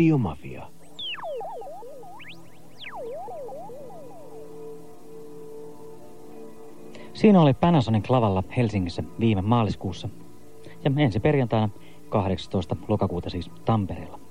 Radiomafia. Siinä oli Panasonic lavalla Helsingissä viime maaliskuussa ja ensi perjantaina 18. lokakuuta siis Tampereella.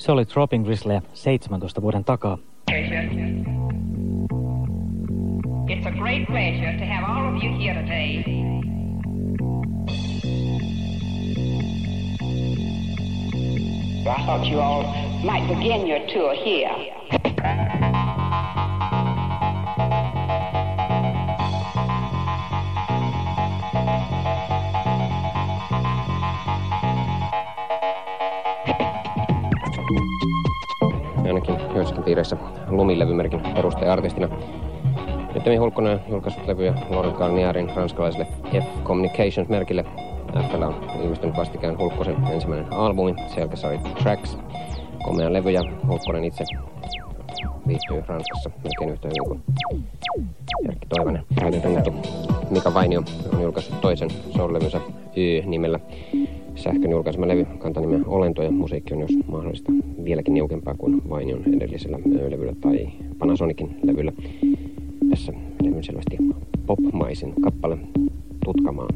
Se oli Dropping Grizzly 17 vuoden takaa. It's a great pleasure to have all of you here today. I thought you all might begin your tour here. Piirissä Lumilevymerkin perustaja-artistina. Nyt Hulkkonen on julkaissut levyjä Laurent Garnierin ranskalaiselle F Communications-merkille. FL on ilmestynyt vastikään Hulkkosen ensimmäinen albumi, Selkäsari Tracks. Komea levy ja Hulkkonen itse viihtyy Ranskassa melkein yhtä hyvin kuin Erkki Toivonen. Mika Vainio on julkaissut toisen soul-levynsä Y-nimellä sähkön julkaisema levy kantaa nimeä Olento ja musiikki on jos mahdollista vieläkin niukempaa kuin Vainion edellisellä levyllä tai Panasonicin levyllä. Tässä levyn selvästi popmaisin kappale Tutkamaan.